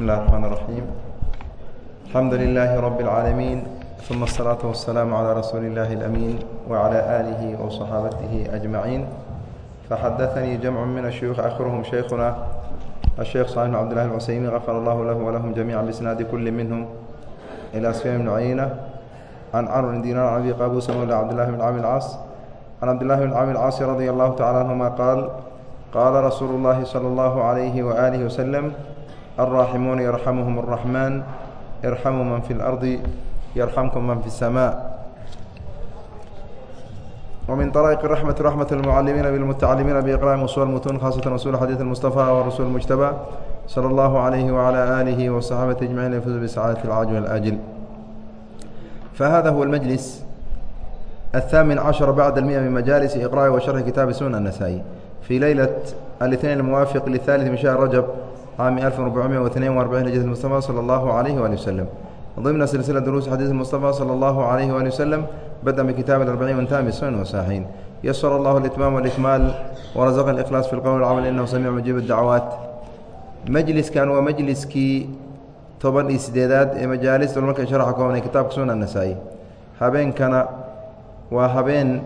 بسم الله الرحمن الرحيم الحمد لله رب العالمين ثم الصلاة والسلام على رسول الله الأمين وعلى آله وصحابته أجمعين فحدثني جمع من الشيوخ آخرهم شيخنا الشيخ صالح بن عبد الله العسيمي غفر الله له ولهم جميعا بإسناد كل منهم إلى سفيان بن عيينة عن عمرو بن دينار عن أبي قابوس مولى عبد الله بن عامر العاص عن عبد الله بن عامر العاص رضي الله تعالى عنهما قال قال رسول الله صلى الله عليه وآله وسلم الراحمون يرحمهم الرحمن ارحموا من في الأرض يرحمكم من في السماء ومن طرائق الرحمة رحمة المعلمين بالمتعلمين بإقراء أصول المتون خاصة أصول حديث المصطفى والرسول المجتبى صلى الله عليه وعلى آله وصحابته أجمعين يفوز بسعادة العاجل والآجل فهذا هو المجلس الثامن عشر بعد المئة من مجالس إقراء وشرح كتاب سنن النسائي في ليلة الاثنين الموافق للثالث من شهر رجب عام 1442 هجرة المصطفى صلى الله عليه وآله وسلم ضمن سلسلة دروس حديث المصطفى صلى الله عليه وآله وسلم بدأ بكتاب الأربعين وانتهى بالسنن والصحيحين يسر الله الإتمام والإكمال ورزقنا الإخلاص في القول والعمل إنه سميع مجيب الدعوات majliskan waa majliskii toban iyo sideedaad ee majaalista marka sharxa koobnay kitaabka sunan nasaa-i habeenkana waa habeen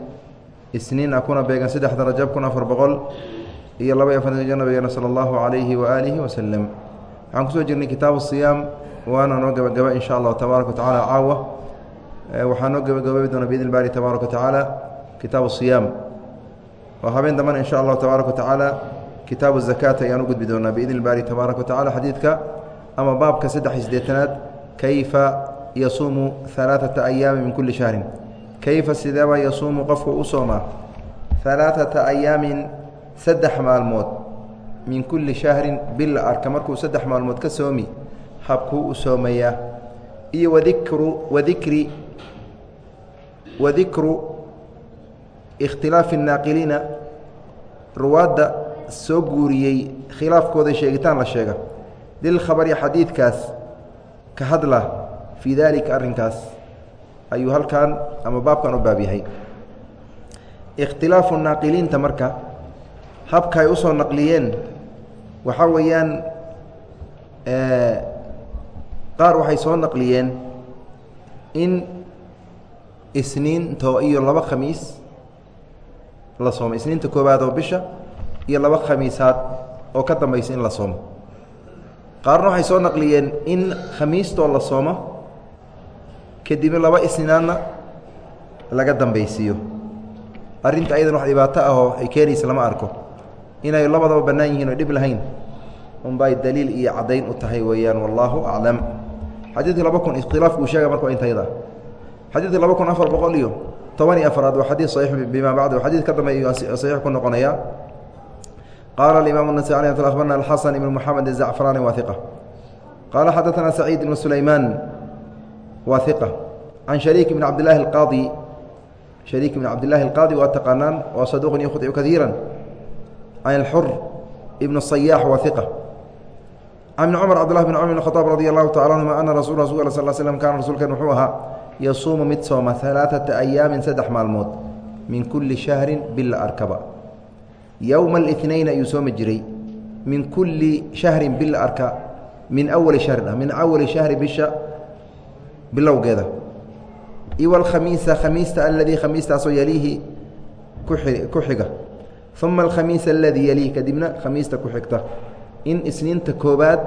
isniin ah kuna beegan saddexda rajab kun afar boqol iyo laba iyo afartan nabigeena sala allahu calayhi waaalihi wasalam waxaan ku soo jirnay kitaabu siyaam waana noo gabagaba in sha allahu tabaaraka wa tacala caawa waxaa noo gabagababi doona biidn baari tabaaraka wa tacaala kitaabu siyaam oo habeen dambana in sha allahu tabaaraka wa tacaala kitaabu zakaat ayaan u gudbi doonaa biidn baari tabaaraka wa tacala xadiidka ama baabka saddex iyo kayfa yasuumu halaaثata ayaami min kulli shahrin? Kayfa sideeba yasuumu qofku u soomaa halaaثata ayaamin saddex maalmood min kulli shahrin bil arka markuu saddex maalmood ka soomi habkuu u soomayaa. Iyo wadikru wadikri wadikru ikhtilaafi الnaaqiliina ruwaadda soo guuriyey khilaafkooda sheegitaan la sheega. Lilkhabari xadiidkaas ka hadla fii daalika arrinkaas ayuu halkan ama baabkan u baab yahay. Ikhtilaafu naaqiliinta marka habka ay u soo naqliyeen. Waxaa weeyaan qaar waxay soo naqliyeen in isniinto iyo laba khamiis la soomo. Isniinta koowaad oo bisha iyo laba khamiisaad oo ka dambaysa in la soomo. Qaarna waxay soo naqliyeen in khamiistoo la soomo kadibna laba isnaadna laga dambaysiiyo. Arrinta ayadan wax dhibaato ahoo ay keenaysa lama arko inay labadaba bannaan yihiin oo dhib lahayn unbay daliil iyo caddayn u tahay weeyaan wallaahu aclam xadiidka laba kun ikhtilaafku uu sheega marka intayda xadiidka laba kun afar boqol iyo toban iyo afaraad waa xadiid saxiix bimaa bacd xadiid ka dambeeya saxiix ku noqonaya qala الimaم النسي أخبرna الxaسن بن محamed الزعفrاني wa ثiqة qala xadaثna سacيid بن سulayman wa ثiqة can شharيك بن cabdالlahi الqاضي شharيك بن cabdالlahi الqاضي waa taqaanaan waa صaduq يkhطئ kaثيirا can الxر بن الصyاح wa ثiqة can بن cمر cبdالله بن cمر بن خطاب رضي الله taعالى عنهma أna rasul rasul صل sلم kana rasuulkan wuxuu ahaa yasuumu mid sooma ثaلaaثaةa أyaamin saddex maalmood min kuli شhahri bila arkaba yowma الاثnayn ayuu soomi jiray min kuli shahri bil arka min awali shahrin ah min awali shahri bisha bilowgeeda iw alkhamiisa khamiista aladii khamiistaasoo yaliihi ku xiga uma alkhamiisa aladii yaliihi kadibna khamiista ku xigta. in isniinta koobaad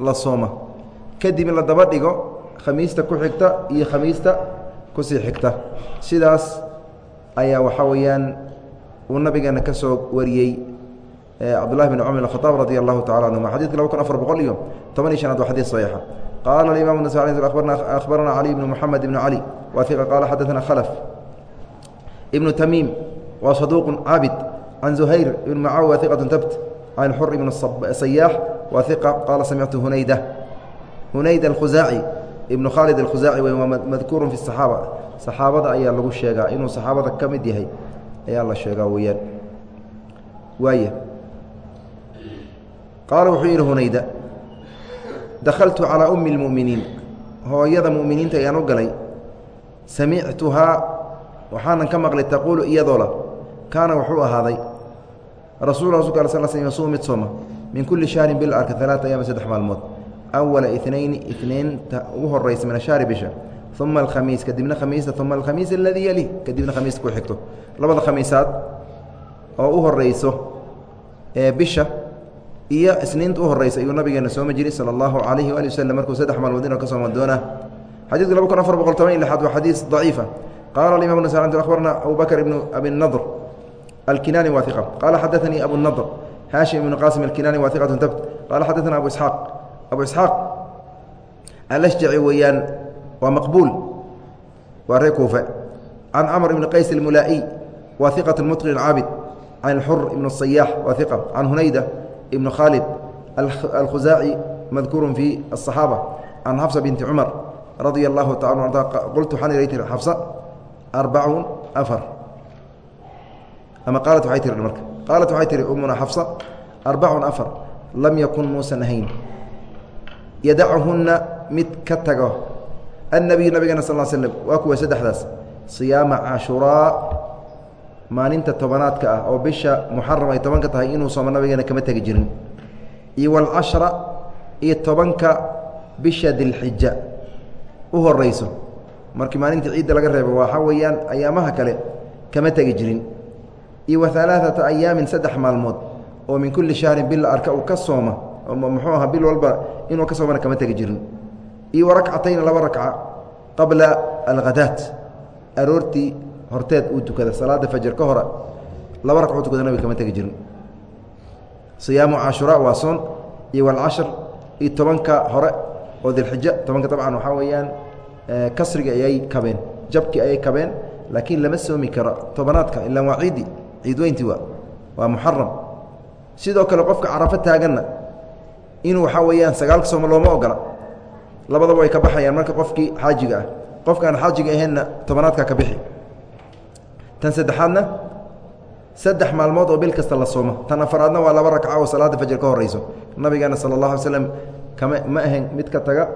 la sooma kadib la daba dhigo khamiista ku xigta iyo khamiista ku sii xigta. sidaas ayaa waxaa weeyaan uu nabigeena ka soo wariyey cabdulahi bn cumar khaaab radi allahu tacala anhuma xadidka laba kun afar boqol iyo toban iyo shanaad waa xadid saxiixa qaala aimam nas akhbarana cali bnu moxamed ibnu cali wa iqa qaala xadaثna khalf ibnu tamiim wa saduuq caabid can zuhayr ibn macawi wa iqat tabt can xur ibn sayaax wa iqa qaala samictu hunayda hunayda alkhusaaci ibnu khaalid alkhusaaci wey waa madkuuru fi saxaaba saxaabada ayaa lagu sheegaa inuu saxaabada ka mid yahay ayaa la sheegaa weyaan waaya qaala wuxuu yidhi hunayda dakhaltu calaa ummi اlmu'miniin hooyada mu'miniinta ayaan u galay samictuhaa waxaanan ka maqlay taquulu iyadoola kaana wuxuu ahaaday sl yasuum mid sooma min kulli shahrin bil arka alaata ayaama saddex maalmood awala inayni inaynta ugu horeysa min ashahri bisha uma alkhamiis kadibna khamiista uma alkhamiis aladii yali kadibna khamiista ku xigto labada khamiisaad oo u horeyso ee bisha iyo isniinta u horeysa ayuu nabigeena sooma jiray sala allahu calayhi waali waslm markuu saddex maalmood inuu ka sooma doonaa xadidka laba kun afar boqol toban iyo lixaad waa xadiis daciifa qaala aimam bn sl abarna abu bakr ibnu abi nadr alkinaani waa iqa qaala xadaanii abu nadr haashim ibnu qaasim alkinaani waa iqatu tabt qaala xadaana abu isxaaq abu isxaaq alashjaci weeyaan waa maqbuul waa ree kuufe can camr ibni qays almulaa'iy waa iqat mutqin caabid can xur ibn الصayaax waa iqa can hunayda ibn khaalid alkhusaaci madkuuru fi الصaxaabة can xafsa binti cumar radia اllahu taala arda ama qaalat waxay tiri marka. Qaalat waxay tihi umuna xafsa arbacun afar lam yakun muusan ahayn yadachunna mid ka tago. Annabiyu nabigana sal l slm waa kuwa saddexdaas. Siyaama cashuraa maalinta tobanaadka ah oo bisha muxaram ay tobanka tahay inuu sooma nabigeena kama tegi jirin. Iyo walcashra iyo tobanka bisha dilxija. U horeyso markii maalintii ciidda laga reebo waxaa weeyaan ayaamaha kale kama tegi jirin iyo wa alaaata ayaamin saddex maalmood oo min kulli shahrin bil arka uu ka sooma muxuu aha bil walba inuu ka soomana kama tegi jirin. Iyo warakcatayn laba rakca qabla alkhadaat aroortii horteed uu tukada salaada fajr ka hora laba ragcuu tukada nabiga kama tegi jirin. Siyaamu cashuraa waa soon iyo walcashar iyo tobanka hore oo dilxija tobanka dabcan waxaa weeyaan kasriga ayay kabeen jabki ayay kabeen laakiin lama soomi karo tobanaadka ilaa waa ciidi ciid weynti waa waa muxaram sidoo kale qofka carafo taaganna inuu waxaa weeyaan sagaalka sooma looma ogola. Labadaba way ka baxayaan marka qofkii xaajiga ah. Qofkaan xaajiga ahaynna tobanaadka ka bixi. Tan saddexaadna saddex maalmood oo bil kasta la soomo. Tan afaraadna waa laba ragca oo salaada fajr ka horeyso. Nabigeena sala اllah alay slam kama ma ahayn mid ka taga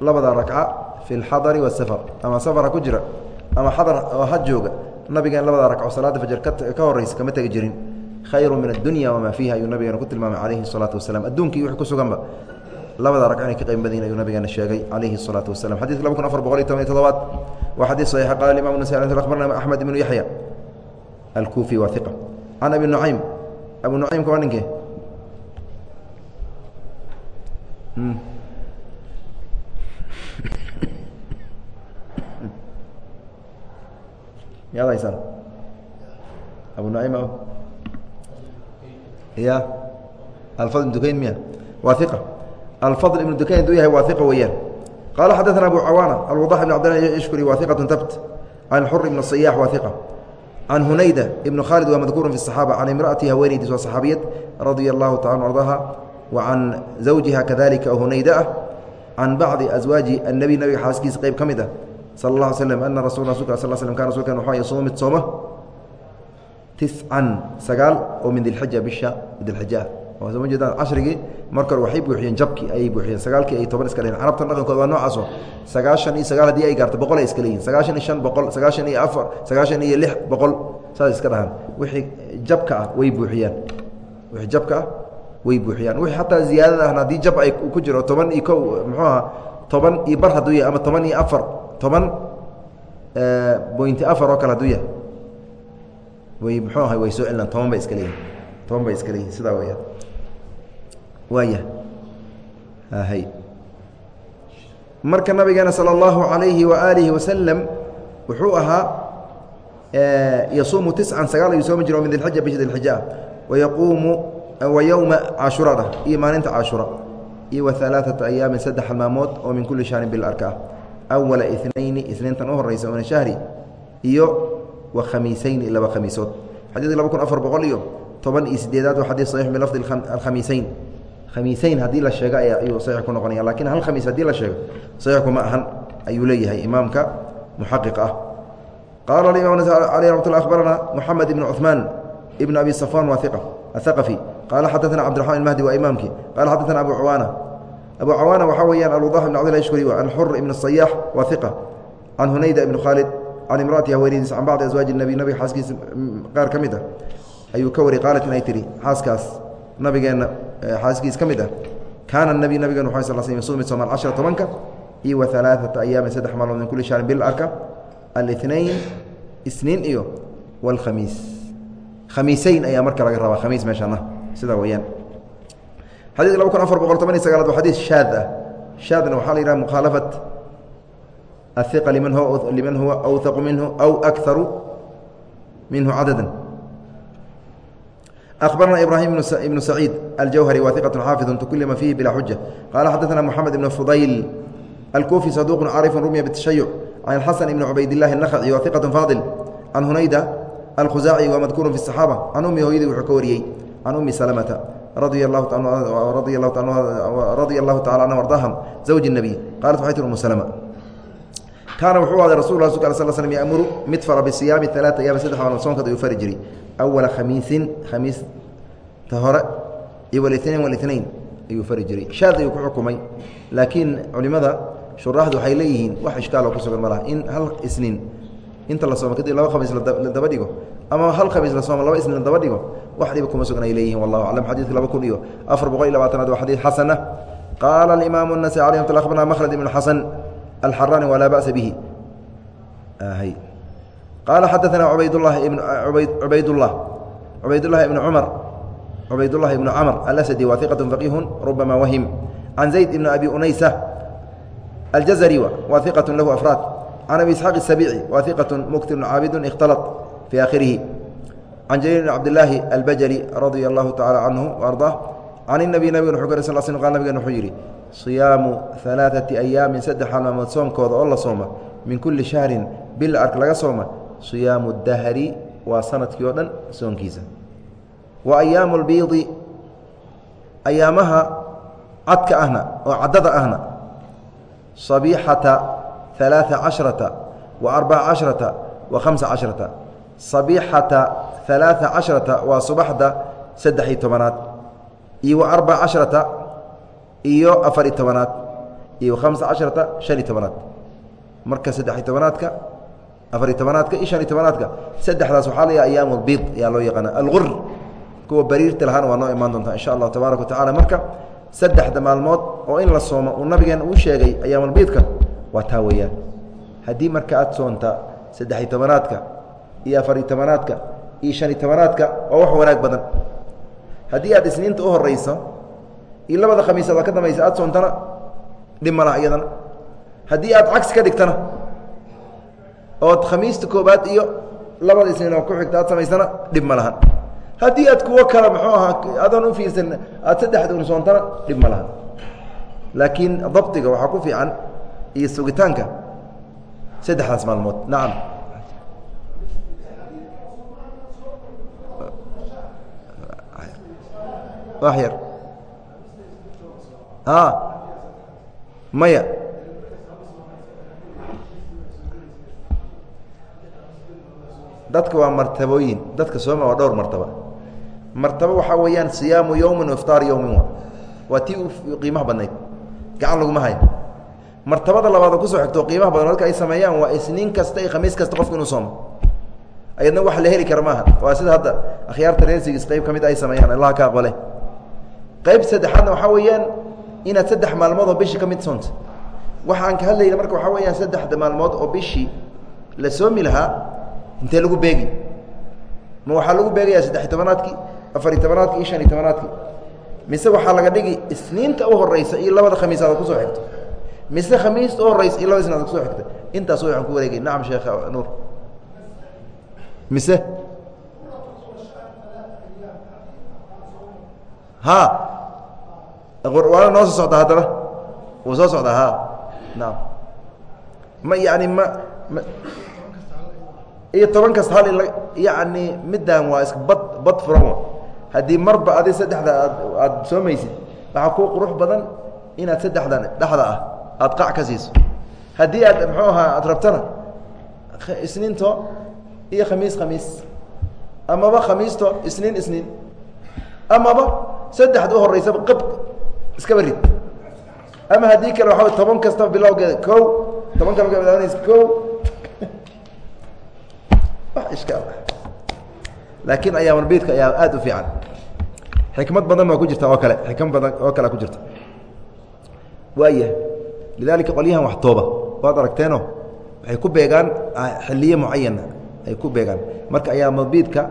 labada ragca fi اlxadari waasafar ama safara ku jira ama xadar oo ha jooga nabigeen labada ragco salaada fajr ka horeysa kama tegi jirin. Khayru min addunya wamaa fiiha ayuu nabigeena ku tilmaamay calayhi salaatu wasalaam. Adduunka iyo ku suganba. Labada ragco inay ka qayb badin ayuu nabigeena sheegay calayhi salaatu wasalam xadidka laba kun afar boqol iyo toban iyo todobaad waa xadiid saxiixa. Qaala imam nasai abarna axmed ibnu yaxya alkuufi waa iqa can abi nucaym abu nucaymka waa ninkee hmm. miyaad haysaan abu nucaym ya alfadl ibn dukayn miya waa iqa alfadl ibnu dukayn haduu yahay waa iqa weeyaan qala xadaثna abu cawaana alwadax ibn cabdillah ishkuri waa iqaة tabt can xur ibn الصayax waa iqa can hunayda ibn khaalid waa madkuuru fi الصaxaaba can imraأati haweenaydiis waa صaxaabiyad radia اllahu taala ardaha wa can zawjiha kadalika oo hunayda ah can bacdi aswaaji الnebi nabiga xaaskiisa qeyb ka mid ah sal اla slm ana rasul rasulka sal slm kan rasulkan waxaa yasuumu mid sooma tiscan sagaal oo min dilxija bisha dilxija ah soo ma jeedaan cashrigii marka hore waxay buuxiyeen jabkii ayay buuxiyeen sagaalkii ay toban iska dheheen carabtan dhaqankooda waa noocaaso sagaashan iyo sagaal haddii ay gaarto boqol ay iska leeyihiin sagaashan iyo shan boqol sagaashan iyo afar sagaashan iyo lix boqol saas iska dhahaan wixii jabka ah way buuxiyaan wixii jabka ah way buuxiyaan wixii xataa ziyaadada ahna haddii jab ay ku jiro toban iyo ko muxuu aha toban iyo bar hadduu yahay ama toban iyo afar toban bointi afar oo kale hadduu yahay way muxuu ahay way soo celinaan toban bay iska leeyihin toban bay iska leeyihin sidaa weyaan waaya hay marka nabigeena salى اllahu عalayhi waalihi wasalam wuxuu ahaa yasuumu tiscan sagaal ayuu soomi jiro min dilxija bisha dilxija ah wayaquumu wa yowma caashurada iyo maalinta caashura iyo wa alaaثata ayaamin saddex maalmood oo min kuli shahrin bil arka ah awala inayni isniintan u horeysa min shahri iyo wa khamiisayni laba khamiisood. Xadiidka laba kun afar boqol iyo toban iyo sideedaad waa xadiis saxiix min lafdi alkhamiiseyn khamiiseyn haddii la sheego ayuu saxiix ku noqonaya laakiin hal khamiis haddii la sheego saxiixku ma ahan ayuu leeyahay imaamka muxaqiq ah. Qaala alimam aleyh ramat akhbarana moxamed ibn cuثmaan ibn abi safwan waa iqa athaqafi qaala xadaana cabdiraxmaan imahdi waa imaamkii qaala xadaana abu cawaana abu cawaana waxaa weeyaan abudah ibn cbdillah shkuri can xur ibn sayaax waa iqa can hunayda ibn khaalid can imraati haweenadiis can bacdi aswaaji nabi nabiga xaaskiisa mm, qaar ka mid ah. Ayuu ka wari qaalat inay tihi xaaskaas nabigeenna eh, xaaskiis ka mid ah. Kaana nabi nabigen wa sal ysuumi somaan cashara tobanka iyo wa alaaata ayaamin saddex maalmood min kulli shahrin bil arka. Alinayn isniin iyo waalkhamiis khamiiseyn ayaa marka laga rabaa khamiis meeshaana ah sidaa weyaan xadidka laba kun afar boqol toban iyo sagaalaad waa xadiis shaad ah shaadna waxaa la yidhaha mukhaalafat ahiqa liman huwa liman huwa awhaqu minhu aw akaru minhu cadada أخبرنا إبراهيم بن سعيد الجوهري واثقة حافظ تكلم فيه بلا حجة قال حدثنا محمد بن فضيل الكوفي صدوق عارف رمي بالتشيع عن الحسن بن عبيد الله النخعي وثقة فاضل عن هنيدة الخزاعي ومذكور في الصحابة عن أمي هويدي وحكوريي can umi salmata radia allahu tacala anha ardaaha zawji nebiy qaalat waxay tir umu salma kaana wuxuu ahday rasul lah sal sl slam yaamuru mid fara bisiyaami alaaa ayaam saddex maalmood soonkood ayuu fari jiray awala khamiisin khamiis ta hore iyo walitnain walitnain ayuu fari jiray shaad ayuu ku xukumay laakiin culimada shuraaxdu waxay leeyihiin wax ishkaal oo ku sugan ma laha in hal isnin inta la sooma kadib laba khamiis la daba dhigo ama hal khamiis la sooma laba isnin la daba dhigo wax dhiba kuma sugan ay leeyihin wallahu aclam xadidka laba kun iyo afar boqol iyo labaatanaad waa xadiid xasana qaala الإimaamu النasي عalيه mt أخbarna mkhlد بن xasan الحراني ولا بأس به آهي قال حدثنا عبيد الله بن عبيد عبيد الله عبيد الله بن عمر عبيد الله بن عمر الأسدي واثقة فقيه ربما وهم عن زيد بن أبي أنيسة الجزري واثقة له أفراد عن أبي إسحاق السبيعي واثقة مكتب عابد can jaliil bn cabdilaahi albajali radia allahu tacaala canhu ardaa can inabi nabigan wuu ka sal sl qal nabigan wuxuu yidhi siyaamu alaaati ayaamin saddex maalmood soomkooda oo la sooma min kulli shahrin bil ark laga sooma siyaamu dahri waa sannadkii oo dhan soonkiisa wa ayaamu lbiidi ayaamaha cadka ahna oo caddada ahna sabiixata alaaثa cashrata wa arbaca cashrata wa khamsa cashrata sabiixata ثaلaaثa caشhرaةa waa subaxda saddex-iyo tobanaad iyo wa arbaca casharata iyo afar-iyo tobanaad iyo khamsa casharata shan iyo tobanaad marka saddex-iyo tobanaadka afar-iyo tobanaadka iyo shan iyo tobanaadka saddexdaas waxaa layaha ayaam lbiid ayaa loo yaqaana algur kuwa bariirta lahaana waa noo imaan doontaa insha allahu tabaaraka wa tacala marka saddexda maalmood oo in la soomo uu nabigeena uu sheegay ayaamulbiidka waa taa weeyaan haddii marka aad soonta saddex-iyo tobanaadka iyo afar-iyo tobanaadka iyo shan iyo tobanaadka waa wax wanaag badan. Haddii aad isniinta u horeyso iyo labada khamiisood ka dambaysa aad soontana dhib ma laha iyadana. Haddii aad cagsi ka dhigtana ood khamiista koobaad iyo labada isniin oo ku xigta aad samaysana dhib ma lahan. Haddii aad kuwo kale muxuu ahaa adoon u fiirsan aad saddexda un soontana dhib ma lahan. Laakiin dabdiga waxaa ku fiican iyo sugitaanka saddexdaas maalmood. Nacam wax yar. Maya. Dadka waa martabooyin. Dadka sooma waa dhowr martaba. Martabo waxaa weeyaan siyaamu yowmin iftaar yowmin waa tii u qiimaha badnayd. Gacan laguma hayo. Martabada labaadoo ku soo xigto qiimaha badan dadka ay sameeyaan waa isniin kasta iyo khamiis kasta qofku inuu soomo. Ayadna wax la heli kara maaha. Waa sida hadda akhyaarta reersigiis qayb ka mid ay sameeyaan. Allah ka aqbale qayb saddexaadna waxaa weeyaan inaad saddex maalmood oo bishii ka mid soonto. Waxaan ka hadlayna marka waxaa weyaan saddexda maalmood oo bishii la soomi lahaa intee lagu beegi? Ma waxaa lagu beegayaa saddex-iyo tobanaadkii afariyo tobanaadki iyo shan iyo tobanaadkii? Mise waxaa laga dhigi isniinta u horeysa iyo labada khamiisaad ku soo xigto? Mise khamiista u horeysa iyo labada isnaad ku soo xigta intaas waxaan ku wareegay. Nacam sheekh nuur. Mise waana noo soo socdaa haddana? Wuu soo socdaa ha naam. Ma yani ma ma iyo toban kasta hal in yani middan waa iska bad bad furan haddii marba adi saddexda aad aada soomaysid waxaa kuu qurux badan inaad saddexdan dhexda ah aada qac ka siiso. Haddii aad muxuu ahaa aada rabtana isniinto iyo khamiis khamiis saddexda u horeysaba qab iskaba rid ama haddii kale waxaa toban kastaba bilowgeeda ko tobanka marka bilaabanaysa ko wax ishkaal ah. Laakiin ayaamulbiidka ayaa aada u fiican. Xikmad badan baa ku jirta oo kale xikmad badan oo kale ku jirta. Waaya lidaalika qolyahan wax tooba. Waad aragteeno waxay ku beegaan xiliye mucayana ay ku beegaan. Marka ayaa mabiidka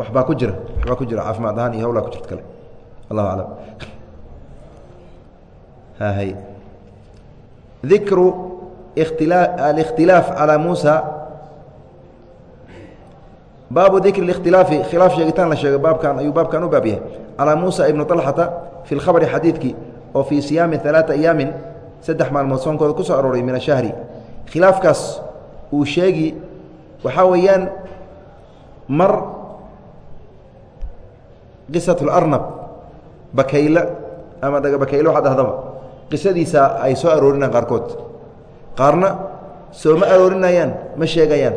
waxbaa ku jira waxbaa ku jira caafimaad ahaan iyo hawlaa ku jirta kale allahu aclam hay dikru اkhtilaa alikhtilaaf calىa muusa baabu dikri اkhtilaafi khilaaf sheegitaan la sheego baabkan ayuu baabkan u baab yahay calىa muusa ibnu طalxata fi اlkhabri xadiidkii oo fii siyaami ثalaaثa ayaamin saddex maalmood soonkooda ku soo arooray min ashahri khilaafkaas uu sheegi waxaa weeyaan mar qisaة اlarnab bakayla ama dhaga bakaylo waxaa dhahdaba qisadiisa ay soo aroorinayaan qaarkood qaarna soo ma aroorinayaan ma sheegayaan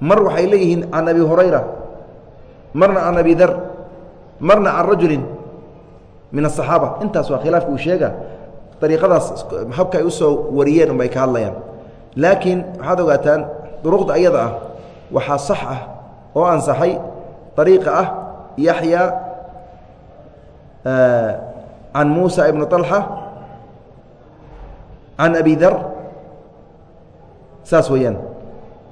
mar waxay leeyihiin can abi hurayra marna can abi dar marna can rajulin min aلصaxaaba intaas waa khilaafka uu sheega dariiqadaas habka ay u soo wariyeen unbay ka hadlayaan laakiin waxaad ogaataan duruqda ayada ah waxaa sax ah oo ansaxay ariiqa ah yaxya can muusa ibnu طalxa can abi dar saas weeyaan.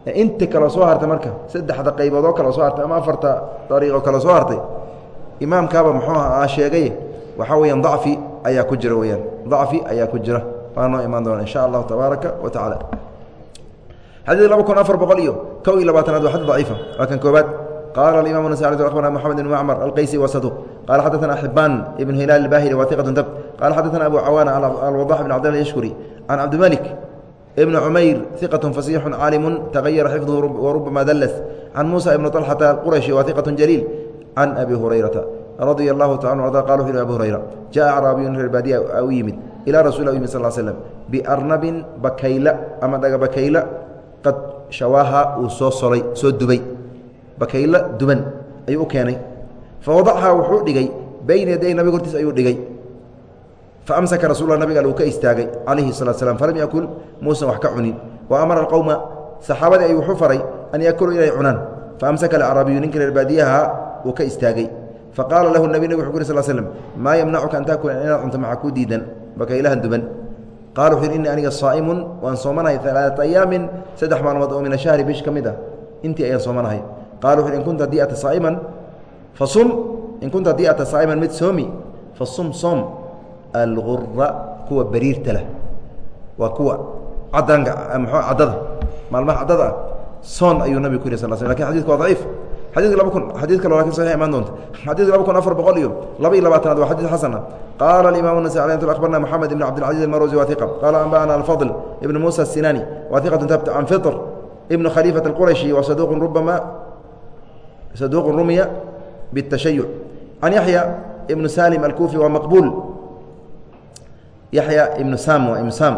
Inta kale soo hartay marka saddexda qaybood oo kale soo hartay ama afarta dariiqoo kale soo hartay imaamkaaba muxuu a sheegay waxaa weyaan dacfi ayaa ku jira weyaan dacfi ayaa ku jira. Waa noo imaan doona insha allahu tabaaraka wa tacaala xadii laba kun afar boqol iyo kow iyo labaatanaad waa xadi daciifa. Waa kan koobaad qaala alimam nasaci abarna moxamed bn macmar alqaysi wasaduq qaala xaddaana xibaan ibn hilaal albahili waa iqatun dab qaala xaddaana abu cawaana alwadax bn cabdillah yashkuri can cabdimalik ibn cumayr iqatun fasiixun caalimun tagayara xifduhu warubama dallas can muusa ibn alxata alqurashi waa iqatun jaliil can abi hurayrata radia allahu taala arda qala wuxu yhi abu hurayra jaءa caraabiyun reer baadiya u yimid ilaa rasul u yimid sal slm biarnabin bakayla ama dhagabakayla qad shawaaha uu soo solay soo dubay. Bakaylo duban ayuu u keenay. Fa wadacha wuxuu dhigay bayna yaday nabiga hortiis ayuu dhigay. Fa amsaka rasul nabiga uu ka istaagay calayhi salatu slam falam yakul muusan wax ka cunin. Wa amara alqowma saxaabadii ayuu wuxuu faray an yakuluu inay cunaan. Fa amsaka alcarabiyu ninka reer baadiyaha uu ka istaagay. Faqaala lahu nabi nabig wuxu ku yiri sal slm maa yamnacuka an taakula inaad cunto maxaa kuu diidan? Bakaylahan duban qala wuxu yidhi innii aniga saa'imun waan soomanahay alaaata ayaamin saddex maalmood oo min ashahri bish ka mid ah intii ayaan soomanahay qala wuxu in kunta haddii ata saa'iman fasum in kunta haddii ata saa'iman mid soomi fasum soom algura kuwa bariirta leh waa kuwa cadaanka mxuu caddada maalmaha caddada soon ayuu nabigu ku yidhi sal sl laakiin xadidka waa daciif xadidka laba kun xadid kale laakiin saxiix imaan doonta. Xadidka laba kun afar boqol iyo laba iyo labaatanaad waa xadid xasan ah qaala alimaam anasai alayh akbarna moxamed ibn cabdilcaziiz almarwsi wa iqa qaala anba'ana alfadl ibn muusa asinaani wa iqatu tabt can fitr ibn khaliifat alqurashi wa saduqun rubama saduqun rumiya bitashayuc can yaxya ibn salim alkufi wa maqbuul yaxya ibnu sam waa ibnu sam.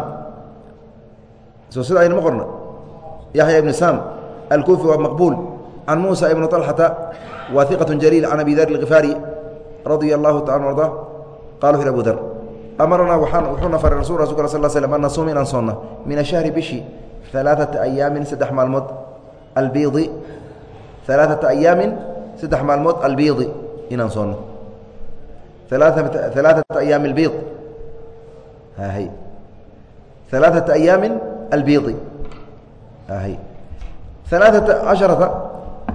Soo sida aynama qorna yaxya ibnu sam alkufi waa maqbuul can muusa ibnu طalxata wa iqaة jaliil can abi dar اlkifaari radia allahu taala arda qala wuxu abu dar amaranaa waaan wuxuuna faray rasul rasulka sal slm an nasuum inaan soonna min ashahri bishi alaaثata ayaamin saddex maalmood albiidi alaaثata ayaamin saddex maalmood albiidi inaan soonno alaaثata ayaami اlbiid hy alaaثata ayaami albiidi hy alaaثata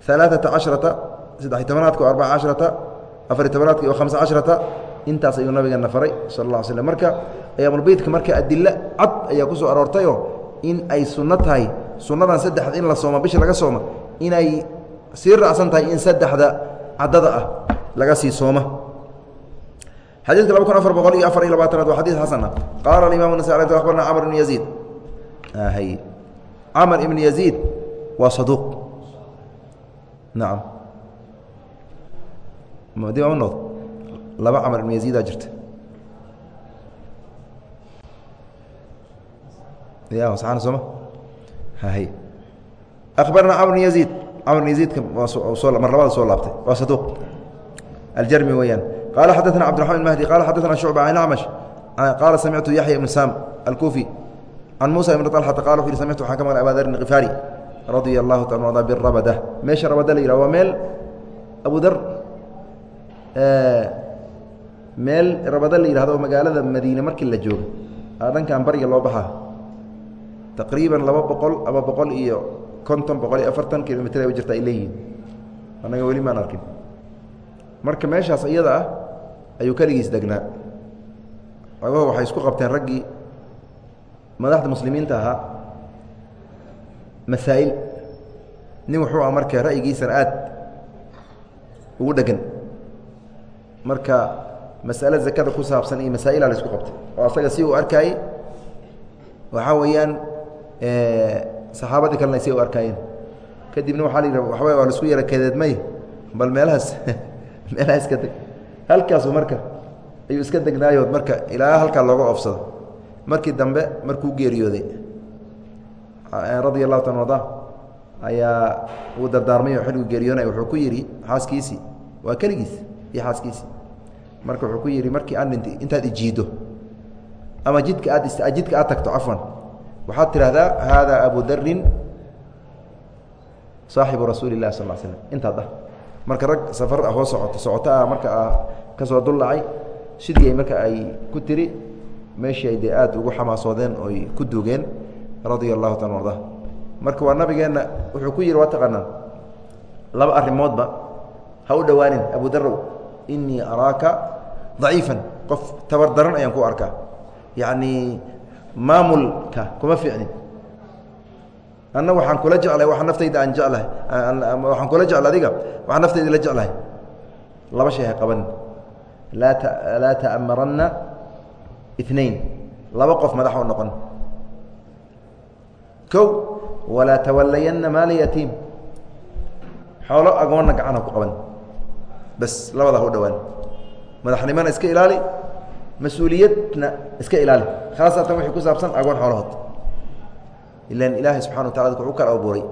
cadcad alaaثata casharata saddex-iy tobanaadka o arbaca afariy tobanaadka iyo hamsa casharata intaas ayuu nabigeena faray sal اla slm marka ayaamulbiidka marka adilo cad ayaa ku aroortayoo in ay sunno tahay sunnadan saddexda in la sooma bisha laga sooma inay sii raacsan tahay in saddexda caddada ah laga sii sooma xadidka laba kun afar boqol iyo afar iyo labaatanaad waa xadid xasan. Qaala aimam nas abarna camr ibn yaziid. Camr ibn yaziid waa saduuq nacam mdi nood laba camar ibn yaziidaa jirta. Ya saan sooma hay akhbarana camr bn yaziid. Camr bn yaziidka mar labaad soo laabtay. Waa saduuq. Aljarmi weeyaan. Qaala xadaثna cbdiرaحman mahdi qala xadaثna shucba can acmash qaala samictu yaxya ibn sam alkufi can muusa ibn طalxata qala wuxu hi samictu waxaan ka maqlay abaa darin kifaari radia allahu ada birabada meesha rabada la yihah waa meel abu dar meel rabada la yihahdo magaalada madiine markii la joogo. Dhankan bariga loo baxaa taqriiban laba boqol ama boqol iyo konton boqol iyo afartan kilomitr u jirta ay leeyihiin annaga weli maan arkin. Marka meeshaas iyada ah ayuu keligiis degnaa xogaho waxay isku qabteen raggii madaxda muslimiinta ahaa masaa'il. Nin wuxuu ah marka ra'yigiisana aad ugu dhegan marka mas'ale zakada ku saabsan iyo masaa'ila la isku qabtay. Oo asaga si uu arkaayey waxaa weeyaan saxaabadii kalena si u arkaayeen kadibna waxaa la yidhi waxba waa la isku yara kadeedmay bal meelahaas meelaha iska deg. Halkaasu marka ayuu iska degnaayood marka ilaa halkaa looga oofsado. Markii dambe markuu geeriyooday radia allahu taala arda ayaa uu dardaarmay oo xilligu geeriyoonay wuxuu ku yidhi xaaskiisii waa keligiis iyo xaaskiisii marka wuxuu ku yidhi markii dhintay intaad ijiiddo ama jidka aad jidka aad tagto cafwan waxaad tidhahdaa haadaa abu darin saaxibu rasuuli اlahi sal slm intaad ah. Marka rag safar ah oo socoto socoto ah marka ah ka soo duldhacay marka ay ku tiri meeshii ay dee aad ugu xamaasoodeen oy ku dugeen radia allahu taala arda marka waa nabigeenna wuxuu ku yidhi waa taqaanaan laba arrimoodba ha u dhowaanin abu darow inii araaka daciifan. Qof tabar daran ayaan ku arkaa. Yacni maamulka kuma fiicnin. Anna waxaan kula jeclahay waa naftayda aan jeclahay waxaan kula jecla adiga waxaa naftayda la jeclahay. Laba shay ha qabanin. Laa laa ta'maranna inain laba qof madax u noqon kow walaa tawalayanna maala yatiim. Xoolo agoonna gacan ha ku qaban. Bas labada ha u dhowaan. Madaxnimona iska ilaali mas'uuliyadna iska ilaali. Khaasatan wixii ku saabsan agoon xoolahood ilan ilaahay subxana wa dadka wuxuu kala abuuray.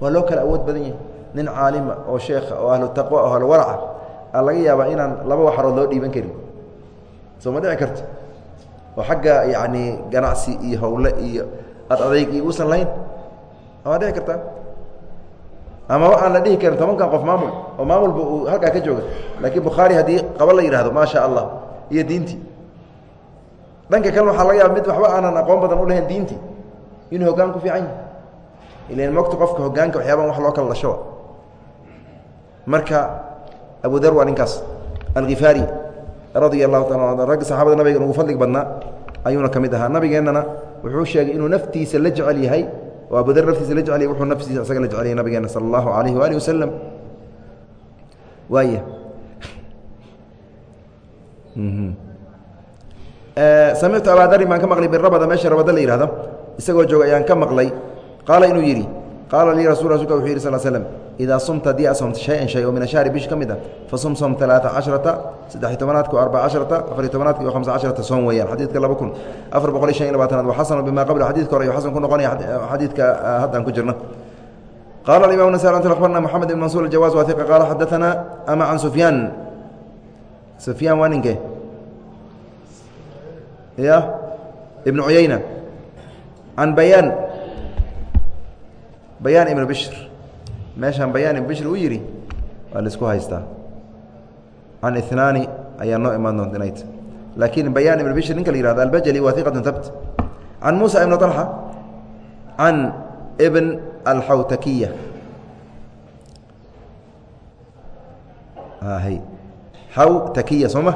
Waa loo kala awood badan yahay. Nin caalima oo sheekha oo ahlu taqwa oo ahlu waraca aa laga yaabaa inaan laba waxarood loo dhiiban karin. Soo ma dhici karto? Oo xagga yacni ganacsi iyo howle iyo ad adayg iyo uusan lahayn waa dhici kartaa amaba aan la dhihi karin tobankan qof maamul oo maamulba uu halkaa ka jooga. Laakiin bukhaari haddii qaba la yidhahdo maa allah iyo diintii dhanka kalena waxaa laga yaaba mid waxba aanan aqoon badan u lahayn diintii inuu hoggaan ku fiican yahay. Ilan mogta qofka hoggaanka waxyaaban wax loo kala dhashoa marka abu dar waa ninkaas. Alkhifaari radia allahu taala ragga saxaabada nabiga ugu fadlig badnaa ayuuna ka mid ahaa. Nabigeennana wuxuu sheegay inuu naftiisa la jecel yahay. Oo abu dar naftiisa la jecel yahay wuxuu naftiisa isaga la jecel yahay nabigeena sala allahu alayhi waalihi wasalam waaya samictu abaadarin baan ka maqlay birabada meesha rabada la yihahdo isagoo jooga ayaan ka maqlay. Qaala inuu yidhi qaala lii rasul rasulka wuxuu yidhi sal slm idaa sumta haddii aad soomta shay-an min ashahri bish ka mid a fa sum som talaata casharata saddex-iyo tobanaadka o arbaca casharata afariyo tobanaadka iyo hamsa casharata soom weeyaan xadiidka laba kun afar boqol iyo shan iyo labaatanaad wa xasanu qabla xadidka hore iyo xasan ku noqonaya xadiidka haddaan ku jirno qala aimam nas abarna moxamed ibn mansuur ajawaaz wahiqa qaala xadaanaa ama can sufyaan sufyaan waa ninke ya ibn cuyayna can bayaan bayaan ibnu bishr. Meeshaan bayaan ibnu bishr uu yidhi waa la isku haystaa. Can inaani ayaa noo imaan doonta laakiin bayaan ibnu bishr ninka la yihahdo albajali waa iqatun can muusa ibn طalxa can ibn alxawtakiya xawtakiya ah, soo ma?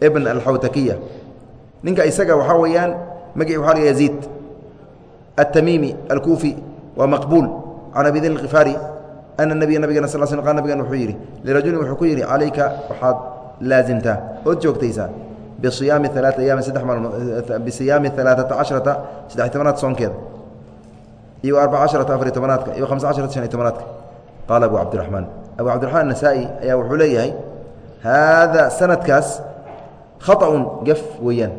Ibn alxawtakiya ninka isaga waxaa weeyaan magaci waxa la yaziid aلtamimi alkuufi waa maqbuul can abi dil khifaari ana nabiya nabigena sal sl nabigan wuxuu yidhi lirajulin wuxuu ku yidhi calayka waxaad laasimtaa ood joogtaysaa. Bisiyaami alaaa ayaami saddex maalmood bisiyaami alaaata casharata saddex tobanaad soonkeeda. Iyo arbaca casharata afariy tobanaadka iyo hamsa casharata shaniy tobanaadka. Qaala abu cabdiraxmaan. Abu cabdiraxmaan anasaa'i ayaa wuxuu leeyahay haada sanadkaas khaطأun gaf weeyaan.